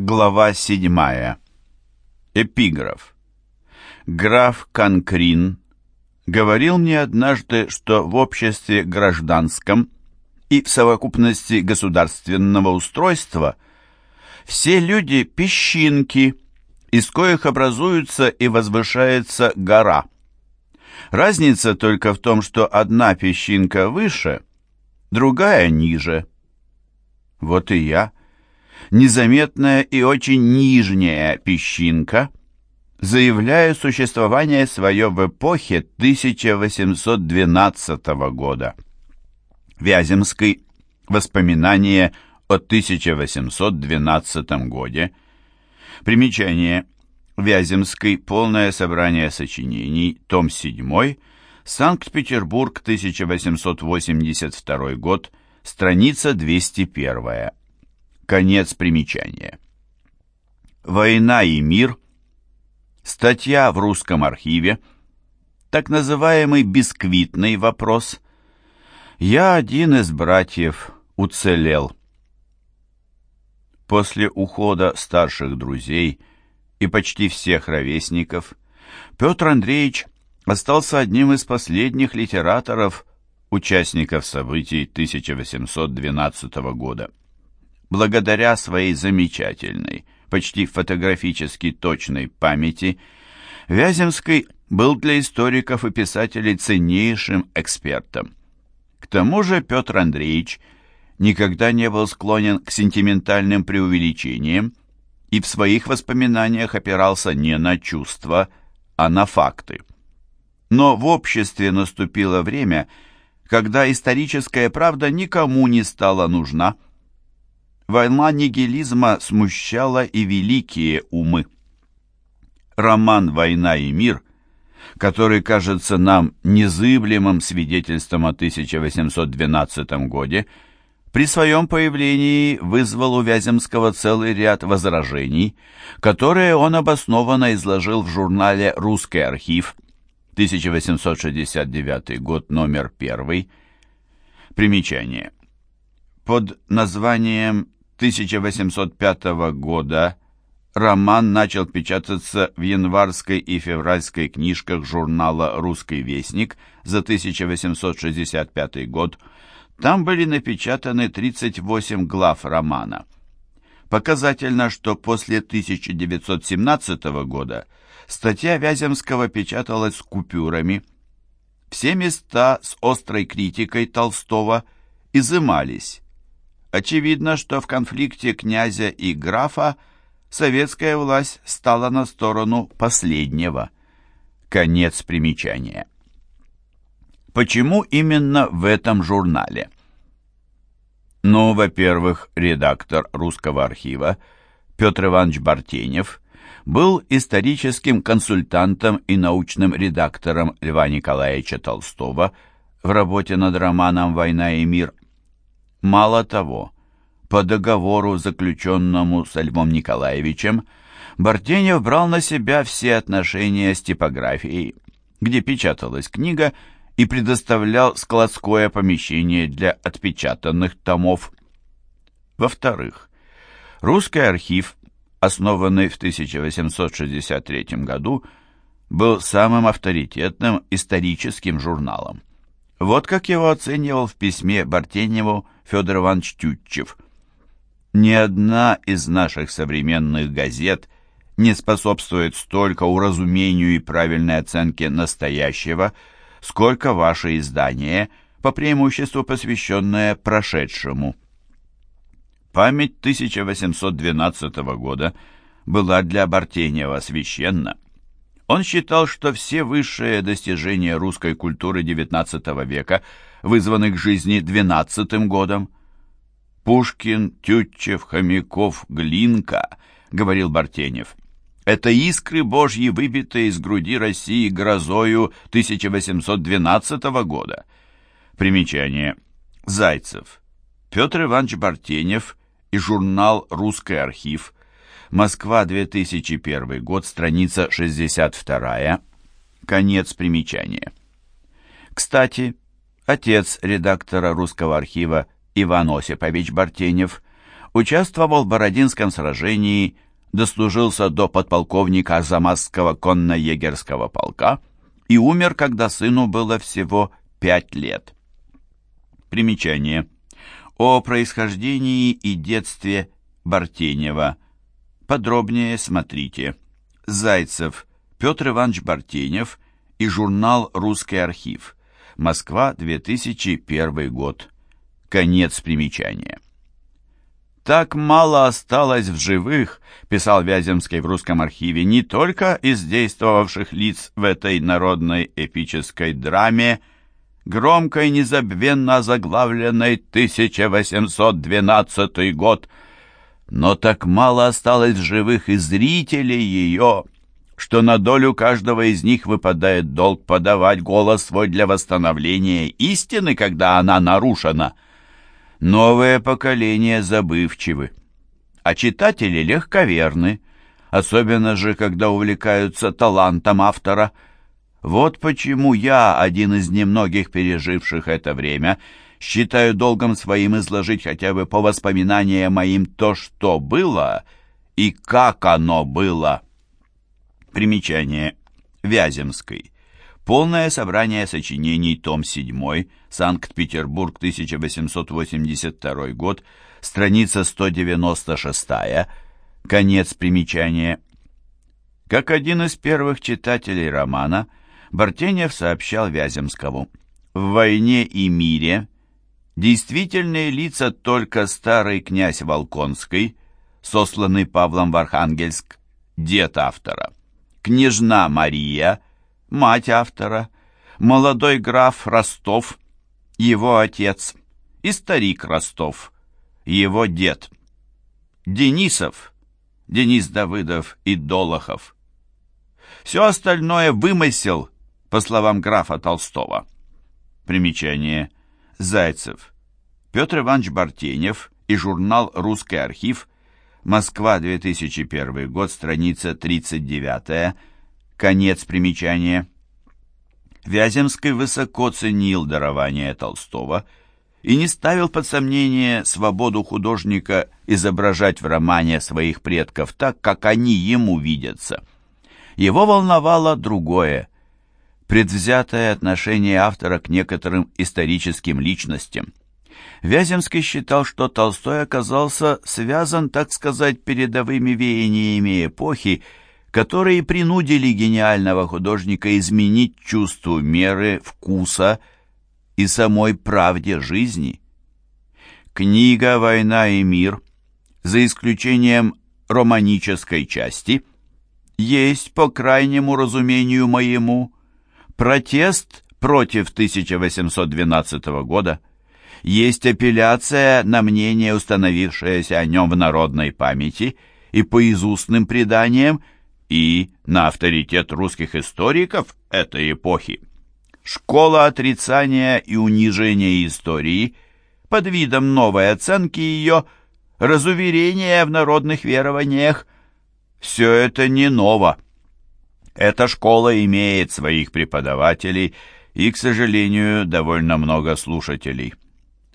Глава седьмая. Эпиграф. Граф Конкрин говорил мне однажды, что в обществе гражданском и в совокупности государственного устройства все люди – песчинки, из коих образуется и возвышается гора. Разница только в том, что одна песчинка выше, другая ниже. Вот и я – незаметная и очень нижняя песчинка, заявляю существование свое в эпохе 1812 года. Вяземский. Воспоминания о 1812 годе. Примечание. Вяземский. Полное собрание сочинений. Том 7. Санкт-Петербург, 1882 год. Страница 201. Конец примечания. «Война и мир», статья в русском архиве, так называемый «бисквитный вопрос», «Я один из братьев уцелел». После ухода старших друзей и почти всех ровесников Петр Андреевич остался одним из последних литераторов, участников событий 1812 года благодаря своей замечательной, почти фотографически точной памяти, Вяземский был для историков и писателей ценнейшим экспертом. К тому же Петр Андреевич никогда не был склонен к сентиментальным преувеличениям и в своих воспоминаниях опирался не на чувства, а на факты. Но в обществе наступило время, когда историческая правда никому не стала нужна, Война нигилизма смущала и великие умы. Роман «Война и мир», который кажется нам незыблемым свидетельством о 1812 годе, при своем появлении вызвал у Вяземского целый ряд возражений, которые он обоснованно изложил в журнале «Русский архив», 1869 год, номер 1. Примечание. Под названием 1805 года роман начал печататься в январской и февральской книжках журнала «Русский вестник» за 1865 год. Там были напечатаны 38 глав романа. Показательно, что после 1917 года статья Вяземского печаталась с купюрами. Все места с острой критикой Толстого изымались Очевидно, что в конфликте князя и графа советская власть стала на сторону последнего. Конец примечания. Почему именно в этом журнале? Ну, во-первых, редактор русского архива Петр Иванович Бартенев был историческим консультантом и научным редактором Льва Николаевича Толстого в работе над романом «Война и мир» Мало того, по договору, заключенному с Львом Николаевичем, Бартенев брал на себя все отношения с типографией, где печаталась книга, и предоставлял складское помещение для отпечатанных томов. Во-вторых, русский архив, основанный в 1863 году, был самым авторитетным историческим журналом. Вот как его оценивал в письме Бартеневу Федор Иванович Тютчев. Ни одна из наших современных газет не способствует столько уразумению и правильной оценке настоящего, сколько ваше издание, по преимуществу посвященное прошедшему. Память 1812 года была для Бартенева священна. Он считал, что все высшие достижения русской культуры XIX века вызваны к жизни XII годом. «Пушкин, Тютчев, Хомяков, Глинка», — говорил Бартенев, — «это искры Божьи, выбитые из груди России грозою 1812 года». Примечание. Зайцев. Петр Иванович Бартенев и журнал «Русский архив», Москва, 2001 год, страница 62, конец примечания. Кстати, отец редактора русского архива Иван Осипович Бартенев Участвовал в Бородинском сражении, дослужился до подполковника Арзамасского конно-егерского полка и умер, когда сыну было всего пять лет. Примечание. О происхождении и детстве Бартенева. Подробнее смотрите. Зайцев Петр Иванович Бартенев и журнал «Русский архив». Москва, 2001 год. Конец примечания. «Так мало осталось в живых», — писал Вяземский в русском архиве, «не только из действовавших лиц в этой народной эпической драме, громко и незабвенно заглавленной 1812 год, но так мало осталось живых и зрителей ее, что на долю каждого из них выпадает долг подавать голос свой для восстановления истины, когда она нарушена. Новое поколение забывчивы, а читатели легковерны, особенно же, когда увлекаются талантом автора. Вот почему я, один из немногих переживших это время, считаю долгом своим изложить хотя бы по воспоминаниям моим то, что было и как оно было. Примечание. Вяземской. Полное собрание сочинений, том 7, Санкт-Петербург, 1882 год, страница 196, конец примечания. Как один из первых читателей романа, Бартенев сообщал Вяземскому, «В «Войне и мире» действительные лица только старый князь Волконский, сосланный Павлом в Архангельск, дед автора, княжна Мария, мать автора, молодой граф Ростов, его отец, и старик Ростов, его дед, Денисов, Денис Давыдов и Долохов. Все остальное вымысел, по словам графа Толстого. Примечание. Зайцев. Петр Иванович Бартенев и журнал «Русский архив», Москва, 2001 год, страница 39, конец примечания. Вяземский высоко ценил дарование Толстого и не ставил под сомнение свободу художника изображать в романе своих предков так, как они ему видятся. Его волновало другое – предвзятое отношение автора к некоторым историческим личностям. Вяземский считал, что Толстой оказался связан, так сказать, передовыми веяниями эпохи, которые принудили гениального художника изменить чувство меры, вкуса и самой правде жизни. Книга «Война и мир», за исключением романической части, есть, по крайнему разумению моему, протест против 1812 года, есть апелляция на мнение, установившееся о нем в народной памяти и по изустным преданиям, и на авторитет русских историков этой эпохи. Школа отрицания и унижения истории под видом новой оценки ее, разуверения в народных верованиях – все это не ново. Эта школа имеет своих преподавателей и, к сожалению, довольно много слушателей.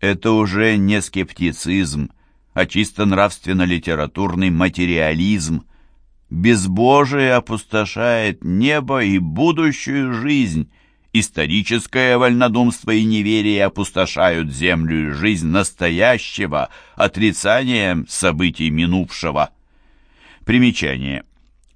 Это уже не скептицизм, а чисто нравственно-литературный материализм. Безбожие опустошает небо и будущую жизнь. Историческое вольнодумство и неверие опустошают землю и жизнь настоящего отрицанием событий минувшего. Примечание.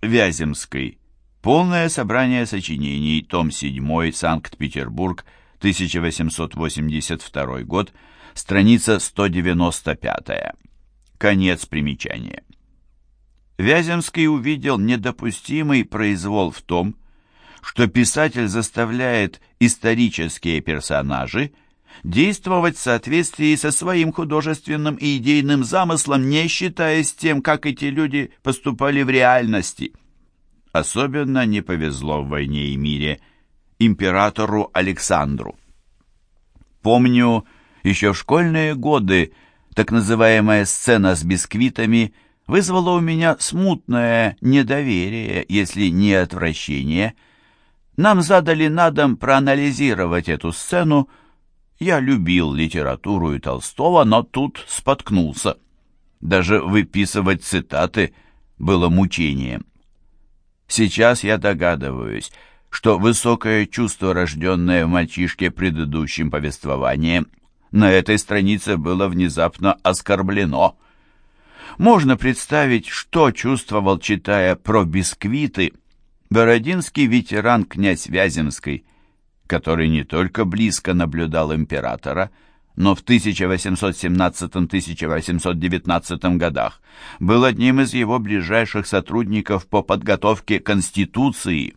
Вяземский. Полное собрание сочинений, том 7, Санкт-Петербург, 1882 год, страница 195. Конец примечания. Вяземский увидел недопустимый произвол в том, что писатель заставляет исторические персонажи действовать в соответствии со своим художественным и идейным замыслом, не считаясь тем, как эти люди поступали в реальности. Особенно не повезло в «Войне и мире» императору Александру. Помню, еще в школьные годы так называемая сцена с бисквитами вызвала у меня смутное недоверие, если не отвращение. Нам задали на дом проанализировать эту сцену. Я любил литературу и Толстого, но тут споткнулся. Даже выписывать цитаты было мучением. Сейчас я догадываюсь, что высокое чувство, рожденное в мальчишке предыдущим повествованием, на этой странице было внезапно оскорблено. Можно представить, что чувствовал, читая про бисквиты, бородинский ветеран князь Вяземский, который не только близко наблюдал императора, но в 1817-1819 годах был одним из его ближайших сотрудников по подготовке Конституции.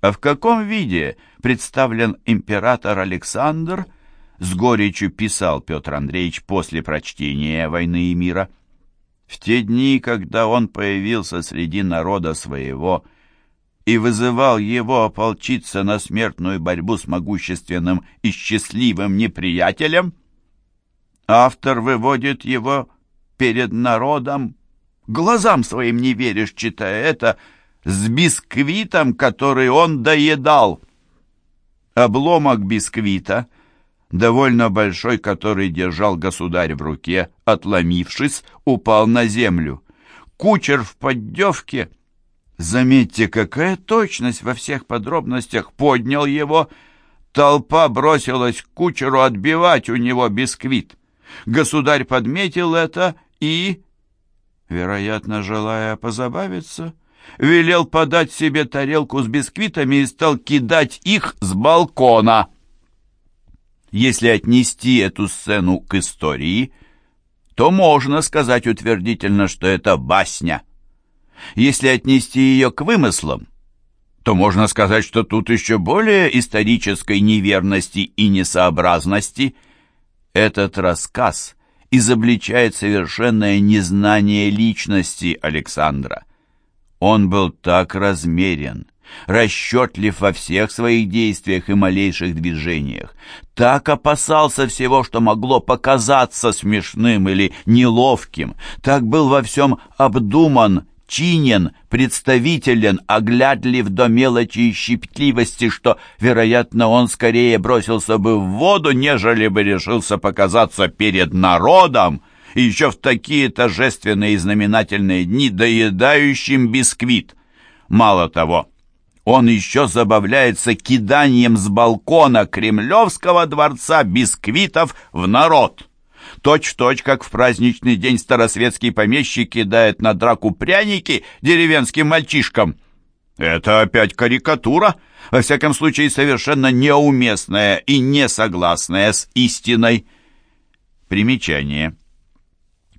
А в каком виде представлен император Александр, с горечью писал Петр Андреевич после прочтения «Войны и мира». В те дни, когда он появился среди народа своего и вызывал его ополчиться на смертную борьбу с могущественным и счастливым неприятелем, автор выводит его перед народом, глазам своим не веришь, читая это, с бисквитом, который он доедал. Обломок бисквита, довольно большой, который держал государь в руке, отломившись, упал на землю. Кучер в поддевке, заметьте, какая точность во всех подробностях, поднял его. Толпа бросилась к кучеру отбивать у него бисквит. Государь подметил это и, вероятно, желая позабавиться, велел подать себе тарелку с бисквитами и стал кидать их с балкона. Если отнести эту сцену к истории, то можно сказать утвердительно, что это басня. Если отнести ее к вымыслам, то можно сказать, что тут еще более исторической неверности и несообразности. Этот рассказ изобличает совершенное незнание личности Александра. Он был так размерен, расчетлив во всех своих действиях и малейших движениях, так опасался всего, что могло показаться смешным или неловким, так был во всем обдуман, чинен, представителен, оглядлив до мелочи и щепетливости, что, вероятно, он скорее бросился бы в воду, нежели бы решился показаться перед народом, и еще в такие торжественные и знаменательные дни доедающим бисквит. Мало того, он еще забавляется киданием с балкона Кремлевского дворца бисквитов в народ. Точь-в-точь, -точь, как в праздничный день старосветский помещик кидает на драку пряники деревенским мальчишкам. Это опять карикатура, во всяком случае совершенно неуместная и несогласная с истиной. Примечание.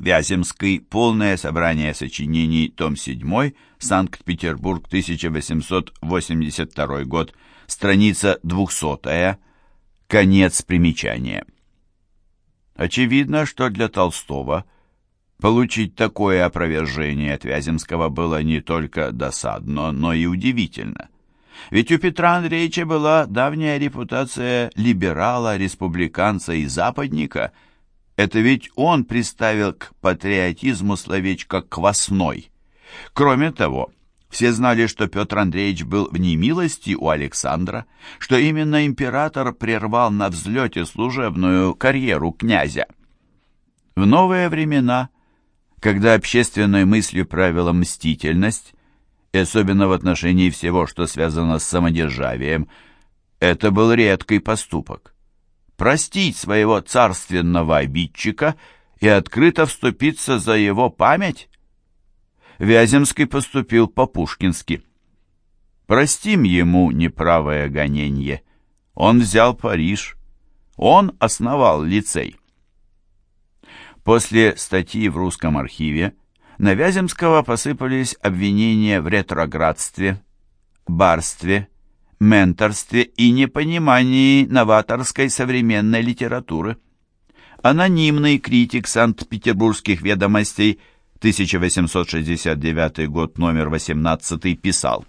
Вяземский. Полное собрание сочинений. Том 7. Санкт-Петербург. 1882 год. Страница 200. Конец примечания. Очевидно, что для Толстого получить такое опровержение от Вяземского было не только досадно, но и удивительно. Ведь у Петра Андреевича была давняя репутация либерала, республиканца и западника – это ведь он приставил к патриотизму словечко «квасной». Кроме того, все знали, что Петр Андреевич был в немилости у Александра, что именно император прервал на взлете служебную карьеру князя. В новые времена, когда общественной мыслью правила мстительность, и особенно в отношении всего, что связано с самодержавием, это был редкий поступок простить своего царственного обидчика и открыто вступиться за его память? Вяземский поступил по-пушкински. Простим ему неправое гонение. Он взял Париж. Он основал лицей. После статьи в русском архиве на Вяземского посыпались обвинения в ретроградстве, барстве, менторстве и непонимании новаторской современной литературы. Анонимный критик Санкт-Петербургских ведомостей 1869 год, номер 18, писал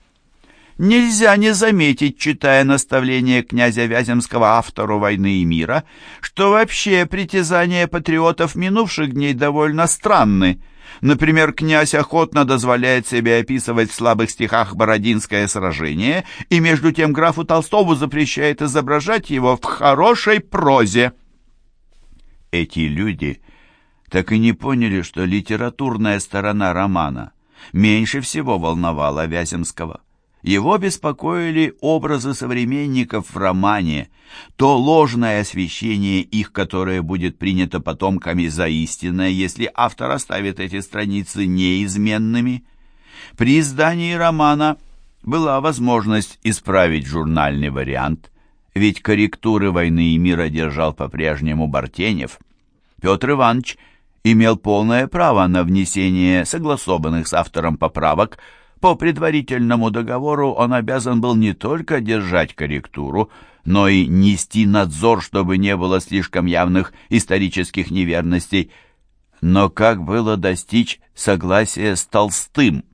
Нельзя не заметить, читая наставление князя Вяземского автору «Войны и мира», что вообще притязания патриотов минувших дней довольно странны, Например, князь охотно дозволяет себе описывать в слабых стихах Бородинское сражение, и между тем графу Толстову запрещает изображать его в хорошей прозе. Эти люди так и не поняли, что литературная сторона романа меньше всего волновала Вяземского. Его беспокоили образы современников в романе, то ложное освещение их, которое будет принято потомками за истинное, если автор оставит эти страницы неизменными. При издании романа была возможность исправить журнальный вариант, ведь корректуры «Войны и мира» держал по-прежнему Бартенев. Петр Иванович имел полное право на внесение согласованных с автором поправок – по предварительному договору он обязан был не только держать корректуру, но и нести надзор, чтобы не было слишком явных исторических неверностей. Но как было достичь согласия с Толстым?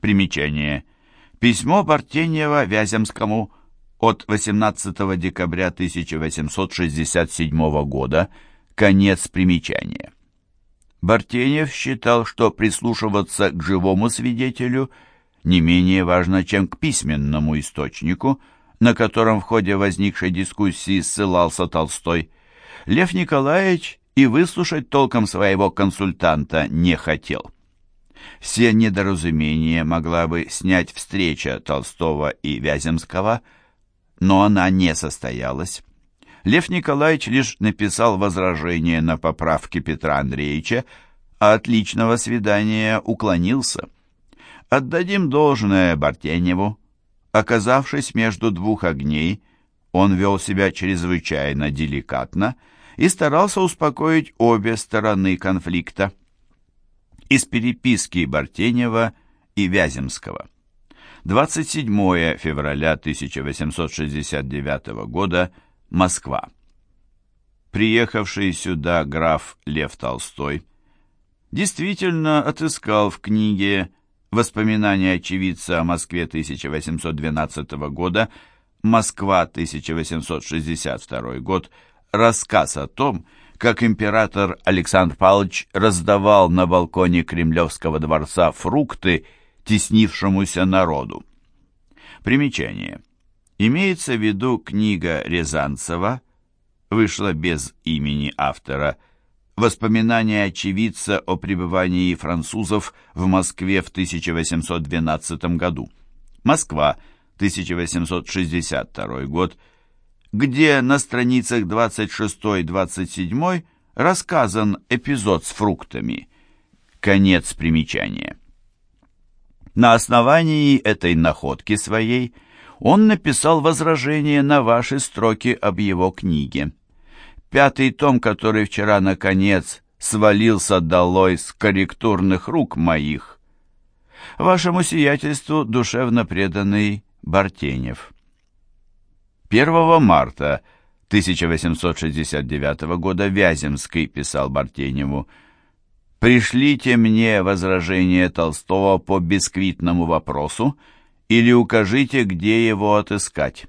Примечание. Письмо Бартеньева Вяземскому от 18 декабря 1867 года. Конец примечания. Бартенев считал, что прислушиваться к живому свидетелю не менее важно, чем к письменному источнику, на котором в ходе возникшей дискуссии ссылался Толстой. Лев Николаевич и выслушать толком своего консультанта не хотел. Все недоразумения могла бы снять встреча Толстого и Вяземского, но она не состоялась. Лев Николаевич лишь написал возражение на поправки Петра Андреевича, а от личного свидания уклонился. Отдадим должное Бартеневу. Оказавшись между двух огней, он вел себя чрезвычайно деликатно и старался успокоить обе стороны конфликта. Из переписки Бартенева и Вяземского. 27 февраля 1869 года Москва. Приехавший сюда граф Лев Толстой действительно отыскал в книге «Воспоминания очевидца о Москве 1812 года», «Москва 1862 год», рассказ о том, как император Александр Павлович раздавал на балконе Кремлевского дворца фрукты теснившемуся народу. Примечание. Имеется в виду книга Рязанцева, вышла без имени автора, «Воспоминания очевидца о пребывании французов в Москве в 1812 году». Москва, 1862 год, где на страницах 26-27 рассказан эпизод с фруктами. Конец примечания. На основании этой находки своей – он написал возражение на ваши строки об его книге. Пятый том, который вчера, наконец, свалился долой с корректурных рук моих. Вашему сиятельству душевно преданный Бартенев. 1 марта 1869 года Вяземский писал Бартеневу «Пришлите мне возражение Толстого по бисквитному вопросу, или укажите, где его отыскать.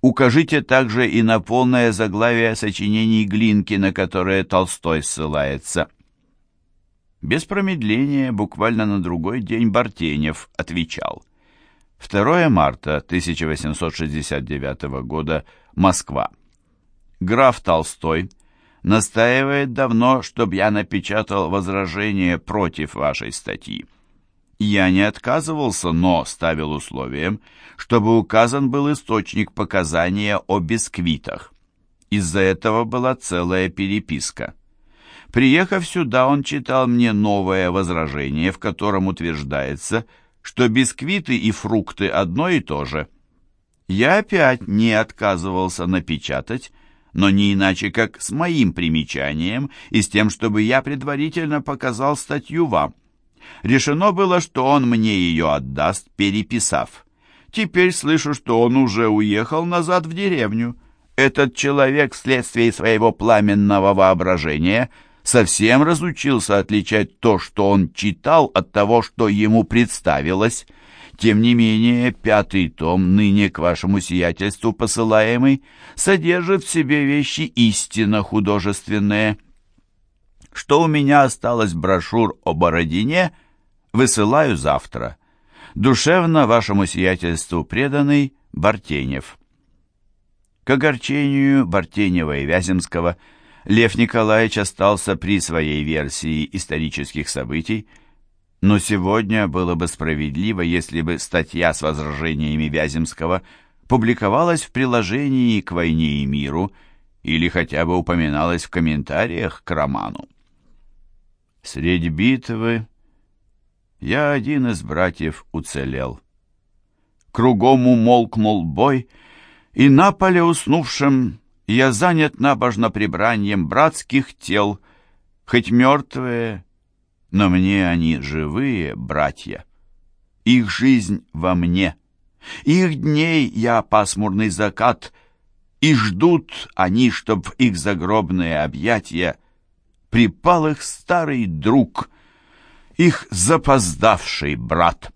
Укажите также и на полное заглавие сочинений Глинки, на которое Толстой ссылается. Без промедления, буквально на другой день Бартенев отвечал. 2 марта 1869 года, Москва. Граф Толстой настаивает давно, чтобы я напечатал возражение против вашей статьи. Я не отказывался, но ставил условием, чтобы указан был источник показания о бисквитах. Из-за этого была целая переписка. Приехав сюда, он читал мне новое возражение, в котором утверждается, что бисквиты и фрукты одно и то же. Я опять не отказывался напечатать, но не иначе, как с моим примечанием и с тем, чтобы я предварительно показал статью вам. Решено было, что он мне ее отдаст, переписав. Теперь слышу, что он уже уехал назад в деревню. Этот человек вследствие своего пламенного воображения совсем разучился отличать то, что он читал, от того, что ему представилось. Тем не менее, пятый том, ныне к вашему сиятельству посылаемый, содержит в себе вещи истинно художественные. Что у меня осталось брошюр о Бородине, высылаю завтра. Душевно вашему сиятельству преданный Бартенев. К огорчению Бартенева и Вяземского Лев Николаевич остался при своей версии исторических событий, но сегодня было бы справедливо, если бы статья с возражениями Вяземского публиковалась в приложении к «Войне и миру» или хотя бы упоминалась в комментариях к роману. Средь битвы я один из братьев уцелел. Кругом умолкнул бой, и на поле уснувшем я занят набожно прибранием братских тел, хоть мертвые, но мне они живые, братья. Их жизнь во мне, их дней я пасмурный закат, и ждут они, чтоб их загробные объятия припал их старый друг, их запоздавший брат.